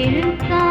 எழுத்தா